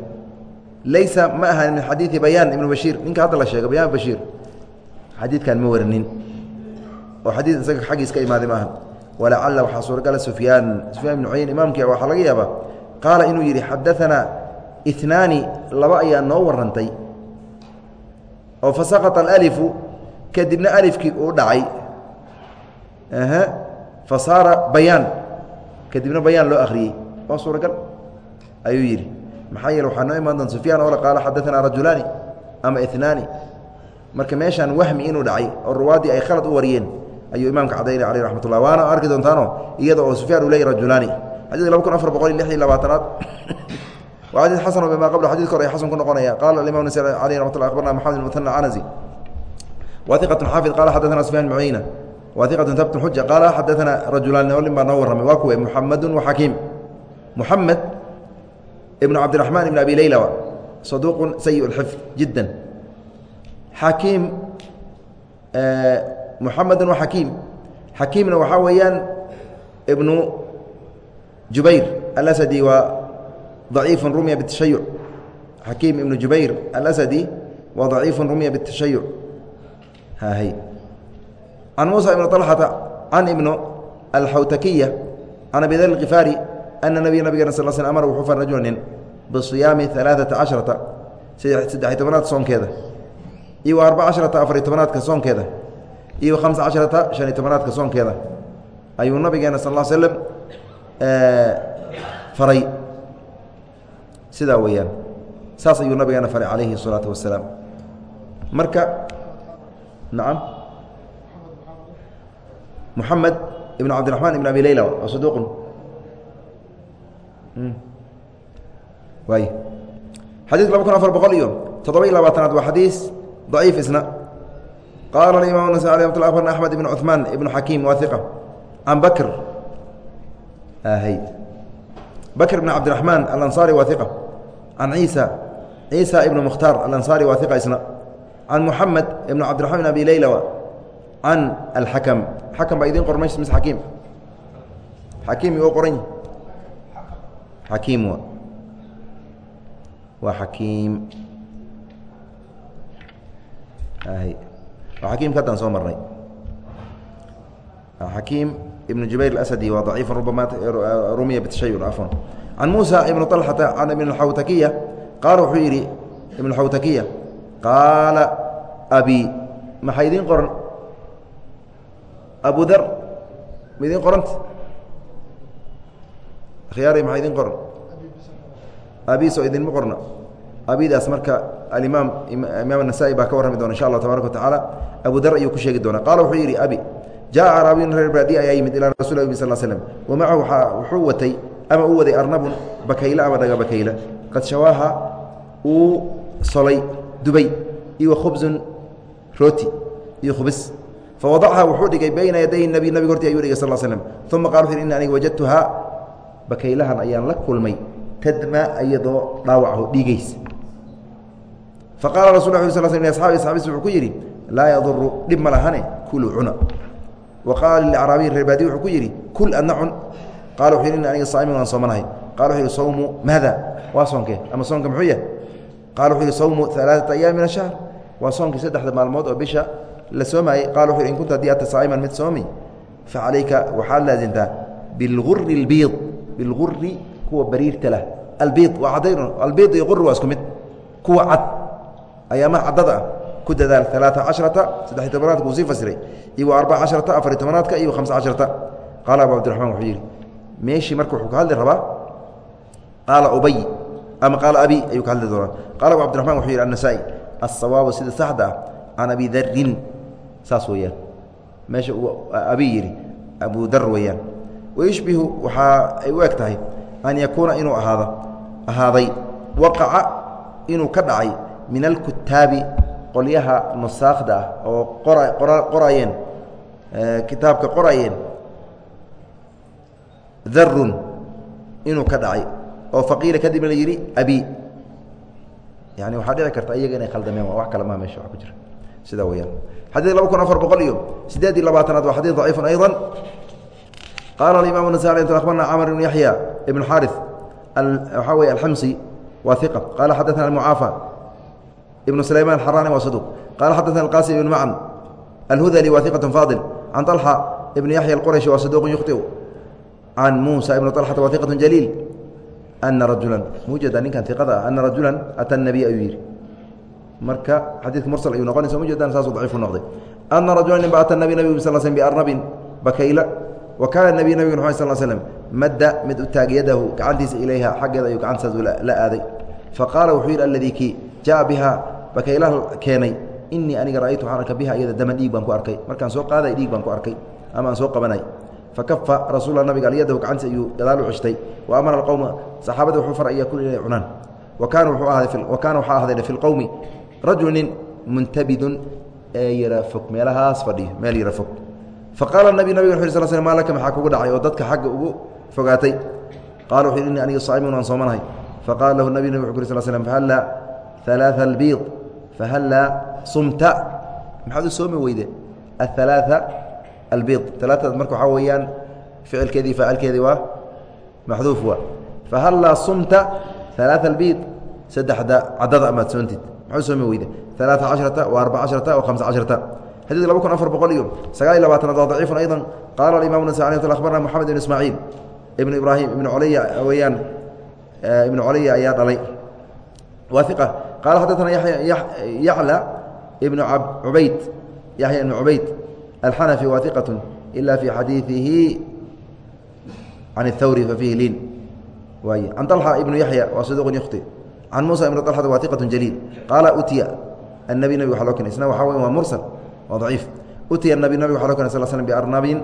Laysa ma ahan min xadiidi bayaan ibnu bashiir. Ninka hadda la sheego bayaan bashiir xadiidkan ma warinin. Oo xadiid isaga xaggiis ka imaaday maaha walacala waxaa suuragala sufyaan sufyaan bn cuyayn imaamkii waxaa laga yaabaa qaala inuu yidhi xadaanaa inaani laba ayaa noo warantay oo fasaqaa alalifu kadibna alifkii uu dhacay. Fa saara bayaan kadibna bayaan loo akhriyey. Waa suuragal ayuu yidhi. Maxaa yeele waxaa noo imaan doonta sufyaan oole qaala xadaanaa rajulaani ama inaani marka meeshaan wahmi inuu dhacay oo ruwaadii ay khalad u wariyeen ayuu imaamka cadaynaya aleh raxmatullah waana arki doontaano iyada oo sufyaan uu leey rajulaani. Xadidka laba kun afar boqol iyo lixdii labaatanaad. Waa xadiid xasano bimaa qabla xadidka hore ay xasan ku noqonaya. Qaala alimam nas aleyh raxmat llah akbarna maxamed muhana canasi wa xaafid qala xaddatana sufyan mucayna wa iqatun xuja qaala xaddatana rajulaani laba nin baa noo warramay. Waa kuwe muxamedun wa xakiim muxamed ibnu cabdiraxmaan ibn abi leylawa saduuqun sayi lxifd jiddan جidا xaكيim محaمد وxaكيم xaكيimna waxaa weeyaan بن جubayr الأسدي waa ضعيiف رمya بالتشhayع حaكيم iبن جubayر الأسدي wa ضaعيiف رمya بالتشhayع hy عن موسى بن طلحة عن iبن الxawتكية عن أبي ذر الغفاaري أن نبي nabgeen صل sل أmر وxuu far رaجuل nin بصiyaami ثaلاثaةa caشhرaةa saddex tobanaad soonkeeda iyo arبع caشhرaةa afariy tobanaadka soonkeeda iyo خaمس caشhرaةa شhaنiy tobanaadka soonkeeda ayuu nabigeena sal اه sلم faray sidaa weeyaan saas ayuu nabigeena faray calayhi الsalaaةu wasalaam marka nacam moxamed ibn cabdiرaحman ibn abi leyla waa saduuqun waay xadiidka laba kun afar boqol iyo toddoba iyo labaatanaad waa xadiis ضaciif isna qaala imam nas alي mat abarna axmed ibn cuثmaan ibn xakiim waa iqa can bakr hy bakr ibn cabdiرaحmaan alanصari waa iqa can ciisa ciisa ibn mukhtaar alanصari waa iqa isna can muxamed ibn cabdiرaحman ibn abi leyla can alxakam xakam baa idin qor maysa mise xakiim xakiim ioo qoran xakiim wa waa xakiim akiimka haddaan soo marnay. Ah, Akiim ibn jubayr asadi waa aciif rubama rumiya bshay afan can muusa ibn alata an ibn awtakiya qaala wuxuu yidhi ibn xawtakiya qaala abi maxaa idiin qoran? Abu dar ma idiin qoranta khyaar maxaa idiin qoran? Abiso idinma qorna? Abidaas marka aimaam imaam anasa-i baa ka warrami doona insha allah tabarak watacaala abu dar ayuu ku sheegi doona qaala wuxuu yidhi abi jaءa araabiyun reer baadiya ayaa yimid ilaa rasul abi sal slm wa wuxuu watay ama uu waday arnabun bakayla ama dhaga bakayla. Qad shawaaha uu solay dubay iyo khubsun rooti iyo khubis. Fawadachaa wuxuu dhigay bayna yaday nabi nabig horti ayuu dhigay sal slm uma qaa wuxu in aniga wajadtuhaa. Bakaylahan ayaan la kulmay tadma iyadoo dhaawacah dhiigaysa faqala rasul a sl l asabi saabis wuxuu ku yidhi laa yaduru dhib ma lahane kuluu cuna. Wa qaala lilacraabiyi reerbaadi wuxuu ku yidhi kul adna cun. Qala wuxu yidhi in aniga saaimin waan soomanahay qala wuxu yidhi sawmu maada waa soonke ama soonka muxuu yahay? Qala wuxuu yidhi sawmu alaaata ayaam min ashahr waa soonkii saddexda maalmood oo bisha la soomaayey qala wuxu yidhi in kunta haddii aadta saa'iman mid soomi fa calayka waxaad laasimtaa bilguri albiid. Bilguri kuwa bariirta lah. Albiid waa caddayn albiid iyo quri waa isku mid. Kuwa cad ayaamaha caddada ah ku dadaal alaaثa caشhرata saddex tobanaadka uu sii fasiray iyo arbaca caشhرata afari tobanaadka iyo hamsa caشhرata qaala abu cabdiرaحman wuxuu yidhi meeshii marka wuxuu ka hadli rabaa qaala ubay ama qaala abi ayuu ka hadli doonaa qala abu cabdiرaحman wuxuu yidhi النasaaئي الsawaabu sida saxda ah can abi darin saas weeyaan meesha uu abi yidhi abu dar weeyaan wayushbihu waxaa ay u eg tahay an yakuuna inuu ahaado ahaaday waqaca inuu ka dhacay min alkutaabi qolyaha nusaakhda ah oo qora qoraayeen kitaabka qoraayeen darun inuu ka dhacay oo faqiila kadibna la yidhi abi yani waxaa dhici karta iyaga inay khaldameen wax kale maa mesha wa ku jira sidaa weyaan xadiid laba kun afar boqol iyo sideed iyo labaatanaad waa xadiid daciifun ayضa qaala aimam النasai abarna camr ibn yaxya ibn xaariث waxaa wey alxamsi waa iqa qaala xadaثna mucaafa ibnu sulayman xarani waa saduq qala xadaثna اqasim ibn macn alhudali waa iqaة faadil can طalxa ibn yaxya اqurashi waa saduq yukhطiu can muusa ibn طalxata waa iqaة jaliil ana rajula mujeda ninkan iqada ah ana rajula ata الnabiy ayuu yihi marka xadiidka mursal ayuu noqonaysa mujeedaan saasuu daciifu noqday ana rajula nin ba ata nabi nabig sal slm biarnabin bakayla wa kaana nabiy nabig mxad sal slm madda mid u taag yadahu gacantiisa ilayha xaggeeda ayuu gacantaas la aaday faqaala wuxuu yidhi alladii kii jaءa biha bakaylaha keenay inii aniga ra'aytu waxaan arka biha iyada daman dhiig baan ku arkay. Markaan soo qaaday dhiig baan ku arkay. Ama aan soo qabanay. Fakafa rasuula nabiga alyadahu gacantiisa ayuu gadaal u ceshtay wa amara alqowma saxaabada wuxuu far an yakulu inay cunaan. Wa kaana wuxuu waxaa ahday fi lqowmi rajulu nin muntabidun ee yara fog meelahaas fadhiyo meel yara fog. Faqaala nabi nabig wxu sl sl maa laka maxaa kugu dhacay oo dadka xagga ugu fogaatay? Qaala wuxu innii aniga saa'imun waan soomanahay faqala lahu nabi nabig wuxu uri sl slm fahallaa ثalaaثa albiid fahallaa sumta maxaad u soomi weyde aلثalaaثa albiid alaaad marka waxaa weeyaan ficilkeedii faacilkeedii waa maxduuf waa fahallaa sumta ثalaaثa albiid saddexda caddada amaad soontid maxaa u soomi weyde ثalaaثa caشhrata و arbaca caشhrata و hamsa caشhrata xadيث laba kun afar boqol iyo sagaal iyo labaatanaad waa ضaciif ayضا qaala imam نasai abarna mxamed ibn ismaaعiil ibn ibrahim ibn culya weyaan ibn culya ayaa dhalay waa iqa qaala xadaثna yaclى ibn cubayd yaxya ibn cubayd alxanafi waa iqaة ila fi xadiiثihi can الthawri fafihi liin waay can طalxa ibn yaxya waa saduq ykhti can musa ibn طalxata waa iqaة jaliil qaala utiya الnabi nabig waa loo kenay isna waxa wey waa mursal waa daciif utiya nabi nabig waa loo kenay sal slm biarnabin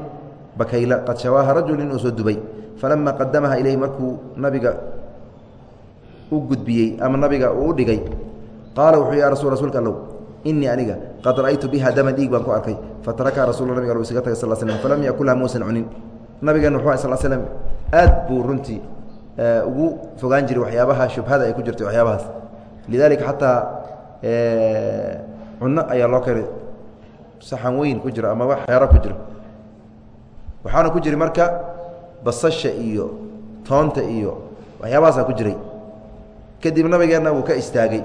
bakayla qad shawaaha rajul inuu soo dubay falama qadamaha ilayhi markuu nabiga u gudbiyey ama nabiga uu u dhigay. Qaala wuxuu ya rasul rasuulka allow inii aniga qad ra'aytu biha daman dhiig baan ku arkay. Fataraka rasul nabig isaga tagay sal slm falam yakulha muusan cunin. Nabigan wuxuu sal slm aad buu runtii ugu fogaan jiray waxyaabaha shubhada ay ku jirtay waxyaabahaas. Lidalika xataa cunno ayaa loo keenay. Saxan weyn ku jiro ama wax xeero ku jiro waxaana ku jiray marka basasha iyo toonta iyo waxyaabahaasaa ku jiray kadib nabigeenna wuu ka istaagay.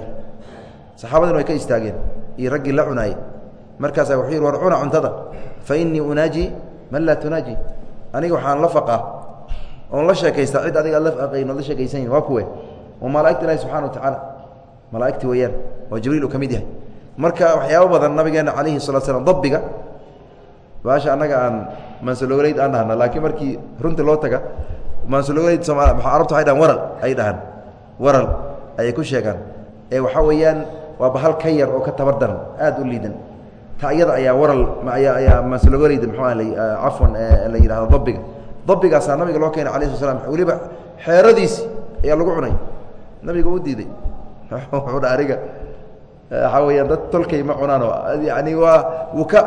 Saxaabadina way ka istaageen. Iyo raggii la cunaayey. Markaasaa wuxuu yidhi war cuna cuntada. Fa innii unaaji man laa tunaaji. Aniga waxaan la faqaa. Oon la sheekaystaa. Cid adiga la aqayn ood la sheekaysanyin waa kuwe. Waa malaa'igta ilaahi subxana wa tacaala malaa'igti weeyaan. Oo jibriil uu ka mid yahay. Marka waxyaabo badan nabigeena calayhi salatu slam dabbiga baasha annaga aan maansulogaleyd aan dhahna laakiin markii runtii loo taga maansulogaleyd sooma arabta waxay dhahan waral ay dhahaan waral ayay ku sheegaan. Ee waxaa weeyaan waa bahal ka yar oo ka tabar daran aad u liidan. Ta iyada ayaa waral ayaa ayaa maansulogaleyd muxuu ah cafwan la yidhahdo dabbiga. Dabbigaasaa nabiga loo keenay alayh sla slam weliba xeeradiisi ayaa lagu cunay. Nabiga u diiday. Wuxuu dha aniga waxaa weyaan dad tolkay ma cunaan oo yani waa wuu ka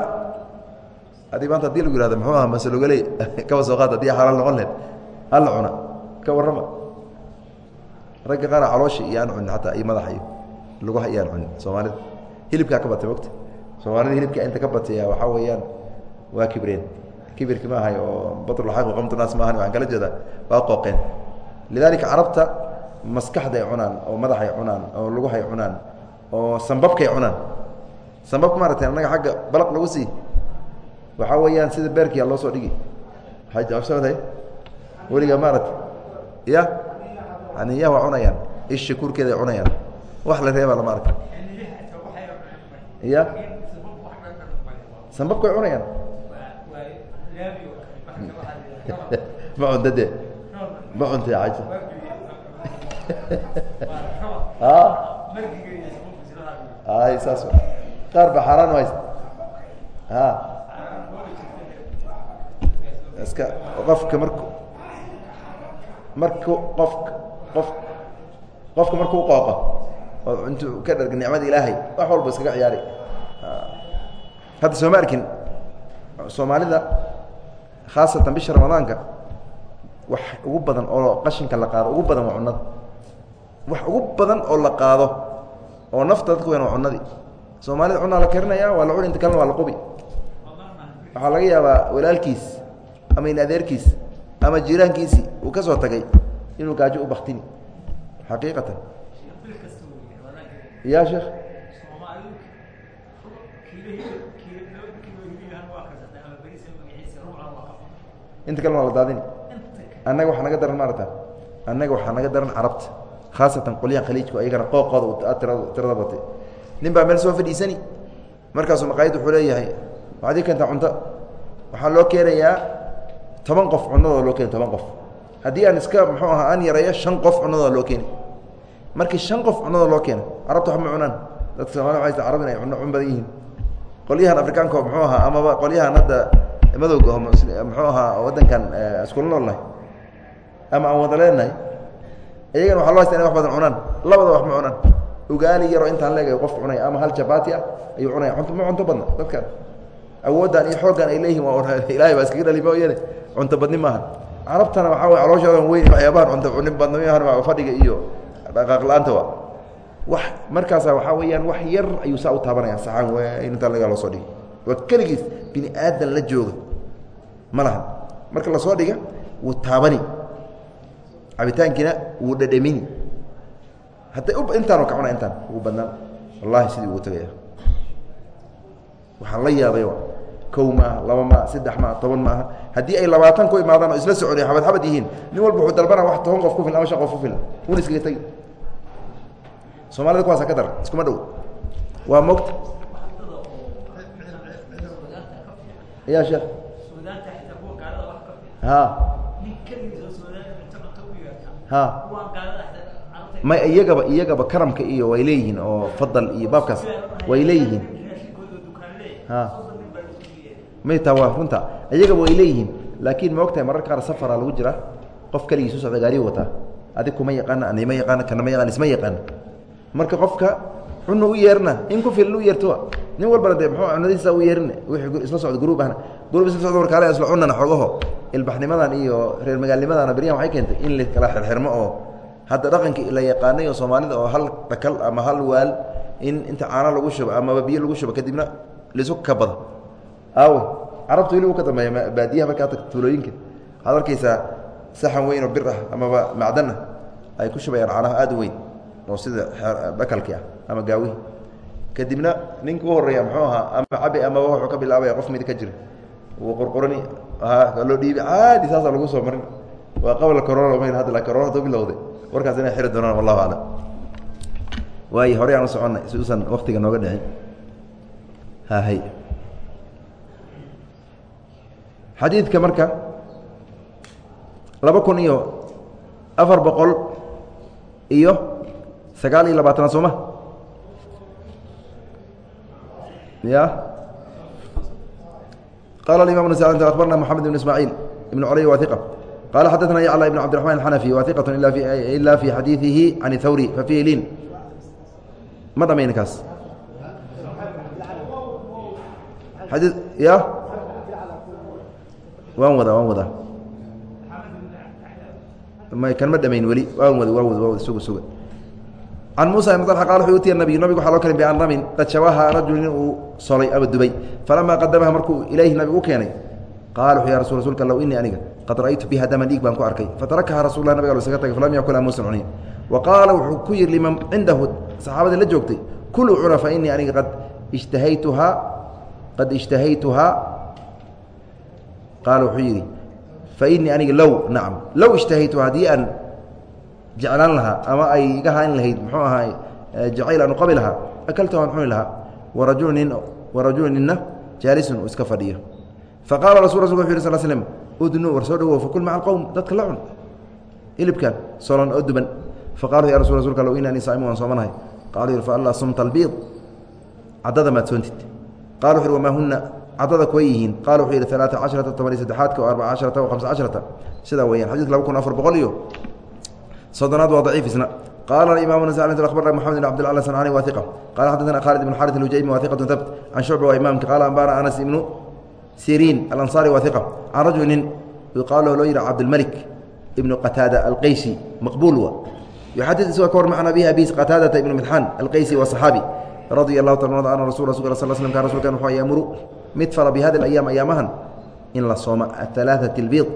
adi maanta haddii lagu yihahdo muxuu aha masalogoley kaba soo qaad haddii xalaal noqon lehed hala cuna ka warrama ragga qaara calooshi iyo aan cunin xataa iyo madaxa iyo lugaha iyo aan cunin soomaalida hilibkaa ka batay mogta soomaalida hilibkaa inta ka bataya waxaa weeyaan waa kibreen kibirki ma ahay oo batrulxaq qamtunaas ma ahan waxaan kala jeedaa waa qooqeen. Lidalika carabta maskaxday cunaan oo madaxay cunaan oo lugahay cunaan oo sambabkay cunaan. Sambabka maarata annaga agga balaq lagu sii. Waxaa weeyaan sida beerkiya loo soo dhigi. Weliga maarata ya aniya waa cunayaan isha kurkeeday cunayaan wax la reeba lama arka ya? Sambabkay cunayaan ma cunta de ma cunta aja ay saas qaar ba xaaraan hayst a iska qofka marku marku qofka qof qofka markuu qooqo oo intuu ka dharga nicmada ilaahay wax walba iskaga ciyaari hadda sooma arkin soomaalida khaasatan bisha ramadaanka wax ugu badan oo qashinka la qaado ugu badan waa cunada wax ugu badan oo la qaado oo nafta dadka weyn waa cunadii soomaalida cunaa la karinaya waa la cuni inta kalena waa la qubi. Waxaa laga yaabaa walaalkiis ama in adeerkiis ama jiiraankiisii uu ka soo tagay inuu gaajo u baktini. Xaqiiqatan. Ya sheekh. Inta kalena waa la daadini. Annaga waxaa naga daran maarata annaga waxaa naga daran carabta. Khaasatan qolyaha khaliijku ayagana qooqooda tirada batay. Nin baa meel soo fadhiisani. Markaasuu maqaayad wuxuu leeyahay waxaad ii keentaa cunto? Waxaa loo keenayaa toban qof cunadooda loo keeni toban qof haddii aan iska muxuu ahaa aan yareeyo shan qof cunadooda loo keeni markii shan qof cunadooda loo keeno carabta wax ma cunaan. Dadka soomaliya waxay carab inay cuno cun badan yihiin. Qolyahan afrikaanka muxuu ahaa amaba qolyahan hadda madowga muxuu ahaa waddankan iskula noolnahay ama aan wada leenahay iyagana waxa loo haysta inay wax badan cunaan. Labada wax ma cunaan. Ugaali yaroo intaan leeg qofka cunaya ama hal jabaati ah ayuu cunaya unto ma cunto badna dadkan. Awooddan iyo xooggan ay leeyihiin waa ilahay baa iskaga dhali mooyane cunto badni maaha carabtana waxaa way calooshoodan weyn waxyaabahan cunto cunin badnimyahan fadhiga iyo dhaqaaq la'aanta wa wax markaasa waxaa weeyaan wax yar ayuu saa u taabanaya saxaan weyn intaa laga loo soo dhigay waa keligiis bini aadan la jooga ma lahan. Marka la soo dhiga wuu taabani. Cabitaankiina wuu dhadhamini hadday u intaanu ka cuna intaan ugu badnaan wallahi sidii ugu tegaya waxaan la yaabay kow maaha laba maaha saddex maaha toban maaha. Haddii ay labaatan ku imaadaan oo isla soconiy xabad xabad yihiin nin walba wuxuu dalbana wax toban qof ku filan ama shan qof ku filan una iskaga tegi soomaalida kuwaasa ka dar iskuma dhow. Waa mogta ya sheekh. Ha ha may iyagaba iyagaba karamka iyo way leeyihiin oo fadal iyo baabkaas way leeyihiin. Ha may taa waa runta. Iyagaba way leeyihiin laakiin ma ogtahay mararka qaar safara lagu jira? Qof keligiisu socda gaariyu wataa. Adig kuma yaqaana anima yaqaana kanama yaqaan isma yaqaan. Marka qofka cuna u yeerna in ku filan u yeertoa nin walbana de mxuu cunadiisa u yeerin wii isla socda gruub ahna. Gruub isla socda warkaale isla cunana xogaho ilbaxnimadan iyo reer magaalnimadana beryahan waxay keentay in la kala xirxirmo oo hadda dhaqankii la yaqaanay oo soomaalida oo hal dhakal ama hal waal in inta caano lagu shubo amaba biyo lagu shubo kadibna laisu kabado aawe carabtu weli u ka dambeeya baadiyaha markaa tagto tuulooyinka. Waxaad arkaysaa saxan weyn oo bir ah amaba macdan ah. Ay ku shubayaan caanaha aada u weyn oo sida dhakalkii ah ama gaawihi kadibna ninka u horreeya muxuu ahaa ama cabi amaba wuxuu ka bilaabaya qof mid ka jira. Wuu qurqurani loo dhiibi caadi saasa lagu soo marin. Waa qabla corona ma hadda corona haduu bilowday. Warkaas inay xiri doonaan wallahu aclam. Waayo horey aan u soconnay si uusan waktiga nooga dhicin. Hahay xadiidka marka laba kun iyo afar boqol iyo sagaal iyo labaatanaad sooma ya qala imam ن abarna mحamed بن ismاعيil بن cly wa ثiq qala xadaثna yعlى بن cبdiرحman الxنفي wa ثiqة ila fi xadiiثihi can الthawri fafihi lin ma dhamayna kaas adi ya Waan wada waan wada kan ma dhamayn weli? Waan wada waan wada suga suga. Can musa ibn طلxa qala wuxuu utiya nabiy nabigu waxa loo keenay bianramin qad shawaha rajul nin uu solay ama dubay. Falamaa qadamaha markuu ilayhi nabigu u keenay qala wuxuu ya rasul rsulka low inii aniga qad ra'aytu biha daman dhiig baan ku arkay. Fatarakaha rasul lah nabig isaga tagay falam yakula muusan cunin wa qaala wuxuu ku yihi liman cindahu saxaabadii la joogtay kuluu cuna fa aniga qad ishtahaytuhaa qad ishtahaytuhaa qaala wuxuu yidhi fa inii aniga low nacam low ishtahaytuhaa haddii aan jeclaan lahaa ama ay iga hayn lahayd muxuu ahaa jacayl aan uqabi lahaa akalta waan cuni lahaa warajulu nin warajulu ninna jaalisun iska fadhiyo. Faqala rasul rasulka wuxu yh sl slm udnu war soo dhawow fakul maca alqowm dadka la cun. Hilibkan solon oo duban. Faqalu ya rasul rasulka low inanii saa'imu waan soomanahay. Yhi faallaa sumta albiid. Caddada maad soontid. Qala wuxu wamaa huna caddada kuway yihiin qala wuxuu yidhi alaaa casharata toban iyo saddexaadka o arbaca casharata o hamsa casharata. Sidaa weeyaan xadidka laba kun afar boqol iyo sodonaad waa daciif isna. Abarna mxamed bn abd lla sanani wa iqa qala xadana khalid ibn xarit alhujaymi wa iqatu habt can shucba waa qala ambana anas ibnu siriin alanصari wa iqa can rajuli nin yuqaal loo yiha cabdilmalik ibnu qataada alqaysi maqbuul wa. Yuxadid isagoo ka warma abihi abis qataadata ibnu midxaan alqaysi wa صaxaabi radia allahu ta ana rasul rasul sl slm kan rasulkan wuxuu yamuru mid fala bi hadi ayaam ayaamahan in la sooma ahalaaثat اlbiid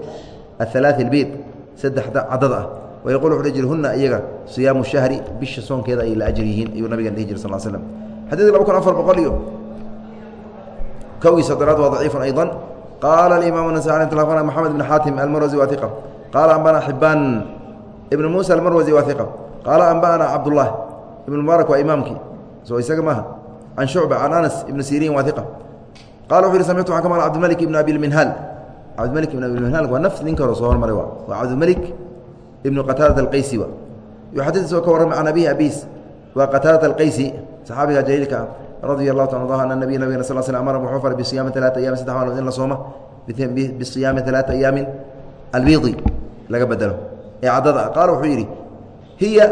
ahalaaث اlbiid saddexda cadad ah wayaqul wuxuu dhihi jiri huna iyaga siyaamu shahri bisha soonkeeda ay la ajir yihiin ayuu nabigan dhihi jiri sal slm xadiidka laba kun afar boqol iyo kow iyo soddonaad waa daciifun ayضa qaala imam nasai tna maxamed bn xaatim almarwasi waa iqa qaala ambana xibaan ibn muusa almarwasi waa iqa qaala amba'ana cabdullah ibn mubaarak waa imaamkii soo isaga maaha can shucba can anas ibn siriin waa iqa wuxu yhi samictu waxan ka maqla cabdimalik ibn abilminhaal cabdimalik ibn abilminhaal waa nafs ninka hore soo hormaray waa waa cabdimalik ibnu qataadat alqaysi wa yuxadis isagoo ka warramay can abihi abiis waa qataadat alqaysi saxaabiga jaliilka ah radia allahu ta arda ana nabiy nabigana sal sl amara wuxuu faray bisiyaami talaata ayamin saddex maalmood in la sooma bisiyaami talaata ayaamin albiidi laga bedelo ee caddada ah qaala wuxuu yidhi hiya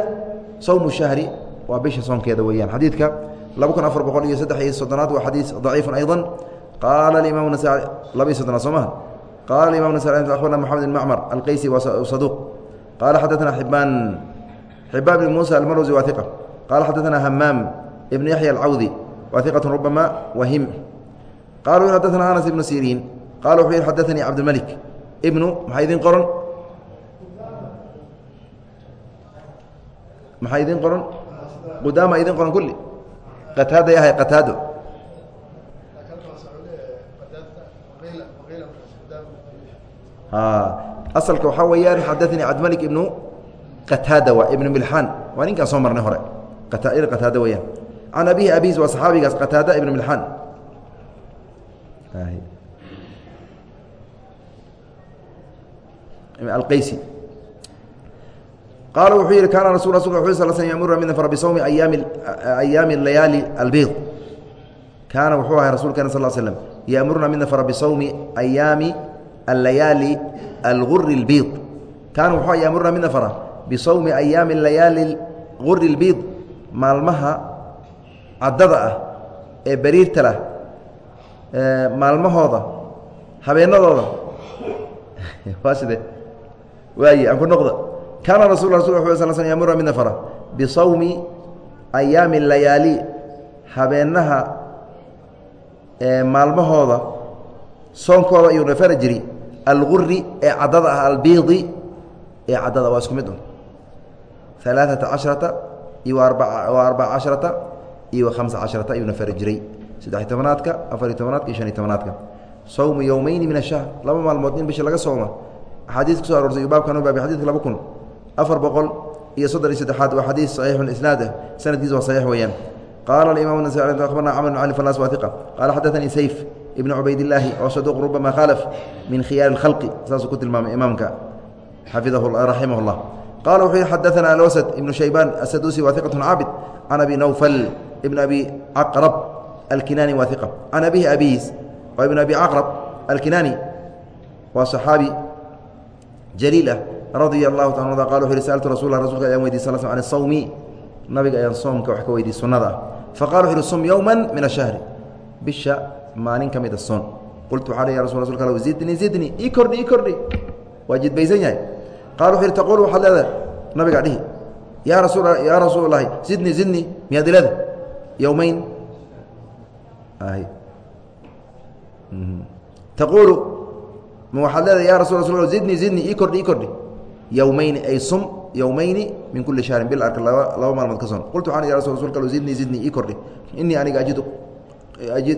sawmu shahri waa bisha soonkeeda weeyaan xadiidka laba kun afar boqol iyo saddex iyo soddonaad waa xadiis daciifun ayضa qaala imaam labaiy sodona soo maha qaala imam abarna mxamed bn macmar alqeysi saduq qaala xadana xibaan xibaan bn muusa almarwsi waa iqa qaala xadaana hamaam ibn yaxya alcawdi wa iqat rubama wahim qala xadaana anas ibnu siriin qala wuxuu yihi xadaanii cabdilmalik ibnu maxaa idiin qoran maxaa idiin qoran qudaama idiin qoran kulli qataada yahay qataado asalka waxaa weeyaan xadaanii cabdimalik ibnu qataada waa ibnu milxaan. Waa ninkaan soo marnay hore. Qataada weyaan can abihi abiis waa saxaabigaas qataada ibnu milxaan. Alqaysi. Qaala wuxuu yihi kaana rasul uu sal sl yamuruna midna fara bisawmi ayaami ayaami layaali albiid kaana wuxuu ahay rasulkeena sal slm yamuruna midna fara bisawmi ayaami alayaali alguri اlbiid kaana wuxuu yamuruna midna fara. Bisawmi ayaami layaali guri اlbiid maalmaha caddada ah ee beriirta lah maalmahooda habeenadooda. Waa waaye aan ku noqda kaana rasul rasul uu sal sl yamuruna midna fara. Bisawmi ayaami layaali habeenaha maalmahooda soonkooda ayuuna fara jiri alguri ee caddada ah albiidi ee caddada waa isku mid un alaaثata caشhrata iyo wa arbaca caشhrata iyo hamsa caشhrata ayuuna fari jiray saddex-iy tobanaadka afariy tobanaadka iyo شhan iy tobanaadka sawmu yowmeyni min الشhahr laba maalmood in bisha laga sooma axaadiis ku so aroortay baabkan u baabi xadidka laba kun afar boqol iyo soddon iyo saddexaad waa xadiis صaxiixu isnaad ah sanadkiisa waa saxiix weeyaan qaala imam nas abarna camr bn cali falas waa iqa qaala xadaثanii sayf ibn cubaydilaahi oo saduuq rubama khalaf min khiyaari اlkhalqi saasuu ku tilmaamay imaamka xafidahuaraximah اllah qaala wuxuu yihi xadaana alwasad ibnu shaybaan asaduusi waa caabid can abi nawfal ibn abi caqrab alkinaani waa iqa abihi abihiis oo ibn abi caqrab alkinaani waa saxaabi jaliil ah radia allahu taala ada qala wuxu yihi saaltu rasulah rasulka ayaan weydiy sal sl an sawmi nabiga ayaan soomka wax ka weydiy sunnada. Ah wuxu uhi sum yowma min ashahri bisha maalin ka mida soon. Qultu waxaa ya rasul rasulka al zidni zidni ii kordhi ii kordhi. Waa jidbaysan yahay. Qala wuxu yhi taqul waxaad leedahay. Nabigaa dhihi yaa rasul yaa rasuul lahi zidni zidni miyaad ilada yowmeyn taquulu ma waxaad leedahay ya rasul rasul zidni zidni ii kordhi ii kordhi. Yowmeyni ay sum yowmeyni min kuli shahrin bil arka laba laba maalmood ka soon. Qultu waxaan ya rasul rasulka al zidni zidni ii kordhi. Inii aniga ajidu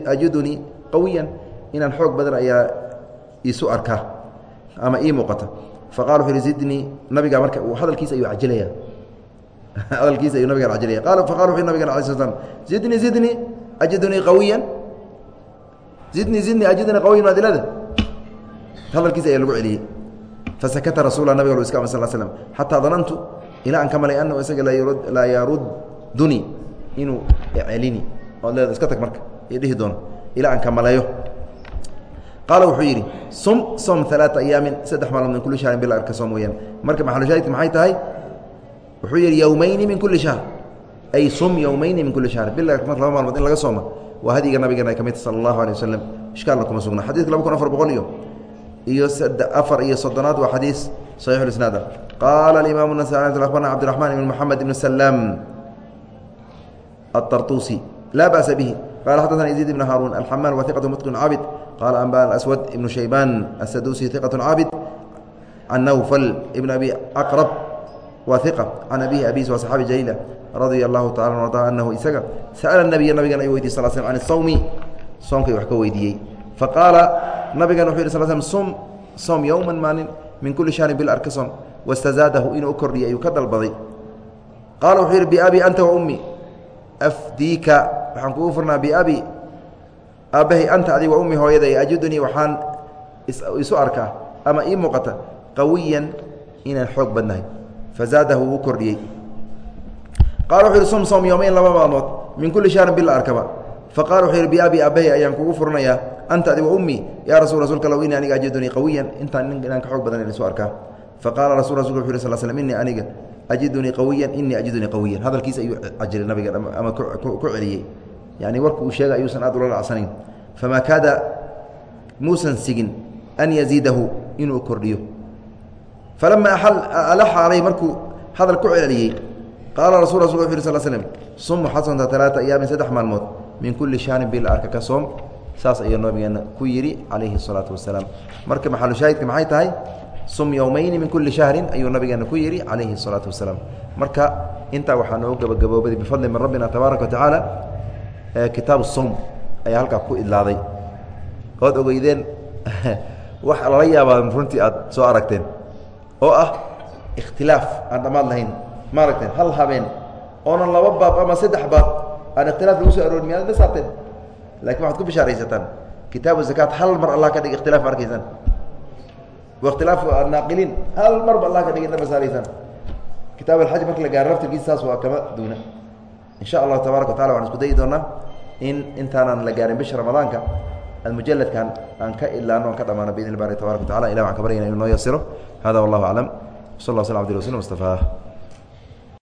ajidunii qawiyan inaan xoog badan ayaa isu arkaa ama ii muuqata. Faqala zidnii nabigaa marka hadalkiisa ayuu cajilaya. Hadalkiisa ayuu nabigan cajilaya. Qala faqala wuxu nabigan alay sl slam zidnii zidnii ajidunii qawiyan. Zidnii zidnii ajidunii qawiyan adilada. Hadalkiisa ayaa lagu celiyey fasakata rasulla nabiga iska am sal slm xataa danantu ilaa aan ka malay anahu isaga laa yaruddunii inuu celini. Ood leeda iska tag marka dhihi doono. Ilaa aan ka maleeyo. Qaala wuxuu yidhi sum som alaaa ayaamin saddex maalmood min kulli shahrin bil arka soom weyaan marka maxalushaahidka maxay tahay? Wuxuu yidhi yowmeyni min kulli shahr. Ay sum yowmeyni min kulli shahr. Bil arka laba maalmood in laga sooma waa hadiga nabigeena ay ka midta sala allahu alay wasalam ishkaalna kuma sugna. Xadidka laba kun afar boqol iyo iyo afar iyo soddonaad waa xadiis saxiixu isnaad. Qaala alimaamu nasai abarna cabdiraxmaan ibn moxamed ibn salaam aلطartuusi laa ba'sa bihi qala xaddaثna yaziid ibn haaruun alxamaan wa iqaة mutqin caabid qala anbana aswad ibnu shaybaan asaduusi iqaة caabid can nawfal ibn abi caqrab waa iqa can abihi abis waa saxaabi jaliila radia allahu tacala an arda anahu isaga sa'ala nabiya nabigan ayuu weydiy sal slm can sawmi soomkay wax ka weydiiyey faqaala nabigan wuxu yih sl slm sum som yowman maalin min kulli shahrin bil arka som wastazaadahu inuu u kordhiyay ayuu ka dalbaday qaala wuxuu yidhi biabi anta wa ummi afdiika waxaan kugu furnaa biabi aabbahay anta adig wa ummi hooyaday ajudunii waxaan isu arkaa ama ii muuqata qawiyan inaan xoog badnahay. Fazaadahu wuu kordhiyey. Qaala wuxu yidhi sum som yowmayn laba maalmood min kulli shahrin bil arkaba. Faqala wuxuu yidhi biabi aabbahay ayaan kugu furnayaa anta adig wa ummi yaa rasul rasuulka low ini aniga ajidunii qawiyan intaan inaan ka xoog badan isu arkaa faqaala rasul rasulka wuxu yh sl slm innii aniga ajidunii qawiyan innii ajidunii qawiyan. Hadalkiisa ayuu cajiray nabiga ama ku celiyey. Yani warka uu sheegay ayuusan aad ula dhacsanayn famaa kaada muusan sigin an yaziidahu inuu kordhiyo. Falama alaxa caleyh markuu hadal ku celiyey qaala rasul wuxu yh sl slm sum xasanta talaata ayaamin saddex maalmood min kulli shaarin bil arka ka soom. Saas ayuu nabigeena ku yidhi calayhi الsalaatu wasalaam marka maxalushaahidka maxay tahay sum yowmayni min kulli shahrin ayuu nabigeena ku yidhi calayhi الsalaatu wasalaam. Marka intaa waxaa noo gabagaboobay bifadli min rabbina tabaaraka wa tacaala kitaabu som ayaa halkaa ku idlaaday. Ood ogeydeen wax lala yaabaa runtii aad soo aragteen oo ah ikhtilaaf aan dhammaad lahayn ma aragteen hal habeen oonan laba baab ama saddex baab aan ikhtilaaf lagu soo aroorin miyaad la saarteen? Lakin waxaad ku bishaaraysataan kitaabu zakaat hal mar allah ka dhig ikhtilaf arkaysaan wakhtilaafu naaqiliin hal marba allah ka dhig inama saaraysaan kitaab alxaj marka la gaaro laftirkiisa saas waa kama duuna in sha allahu tabaraka wa tacala waxaan isku dayi doonaa in intaanan la gaarin bisha ramadaanka almujaladkan aan ka ilaano aan ka dhamaano biidn bari tabaraka wa tacala ilah waxaan ka baryana inu noo yasiro hada wallahu aclam sal lla sl abdi rasul mustafa